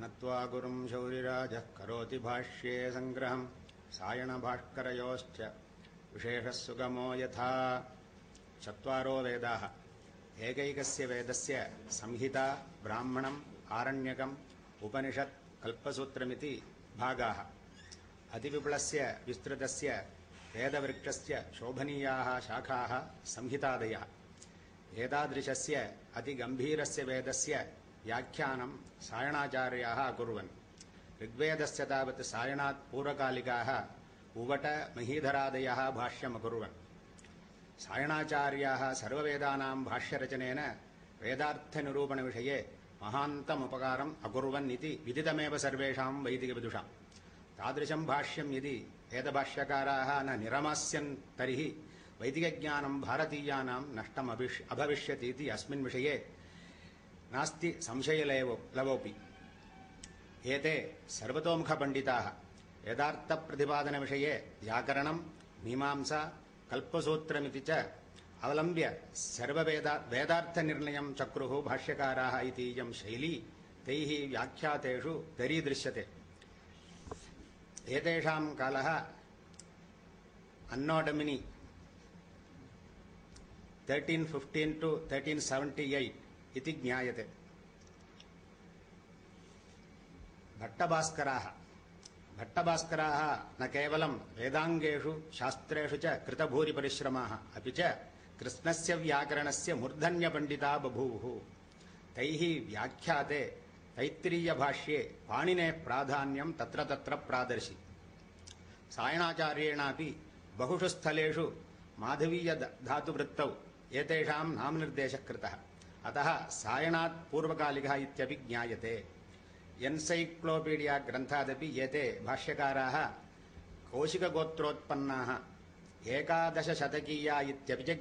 नत्वा गुरुं शौरिराजः करोति भाष्ये सङ्ग्रहम्। सायणभाष्करयोश्च विशेषः सुगमो यथा। चत्वारो वेदाः। एकैकस्य वेदस्य संहिता, ब्राह्मणम्, आरण्यकम्, उपनिषत्, कल्पसूत्रमिति भागाः। अतिविपुलस्य, विस्तृतस्य, वेदवृक्षस्य शोभनीयाः शाखाः संहितादयः। एतादृशस्य, अतिगम्भीरस्य वेदस्य व्याख्यानं सायणाचार्याः अकुर्वन्। ऋग्वेदस्य तावत् सायणात् पूर्वकालिकाः उवट महीधरादयः भाष्यमकुर्वन् सायणाचार्याः सर्ववेदानां भाष्यरचनेन वेदार्थनिरूपणविषये महान्तमुपकारम् अकुर्वन् इति विदितमेव सर्वेषां वैदिकविदुषां। तादृशं भाष्यं यदि वेदभाष्यकाराः न निरमास्यन्, तर्हि वैदिकज्ञानं भारतीयानां नष्टम् अभिष् अभविष्यति अस्मिन् विषये नास्ति संशयलेवो लवोऽपि एते सर्वतोमुखपण्डिताः। वेदार्थप्रतिपादनविषये व्याकरणं, मीमांसा, कल्पसूत्रमिति च अवलम्ब्य सर्ववेदा वेदार्थनिर्णयं चक्रुः भाष्यकाराः इति इयं शैली तैः व्याख्यातेषु दरीदृश्यते। एतेषां कालः anno domini thirteen fifteen to thirteen seventy eight इति ज्ञायते। भट्टभास्कराः। भट्टभास्कराः न केवलं वेदाङ्गेषु, शास्त्रेषु च कृतभूरिपरिश्रमाः, अपि च कृष्णस्य व्याकरणस्य मूर्धन्यपण्डिता बभूवुः। तैः व्याख्याते तैत्तिरीयभाष्ये पाणिनेः प्राधान्यं तत्र तत्र प्रादर्शि। सायणाचार्येणापि बहुषु स्थलेषु माधवीयधातुवृत्तौ एतेषां नामनिर्देशः कृतः अतः सायणात् पूर्वकालिकः इत्यपि ज्ञायते। एन्सैक्लोपीडिया ग्रन्थादपि एते भाष्यकाराः कौशिकगोत्रोत्पन्नाः। एकादशशतकीया इत्यपि च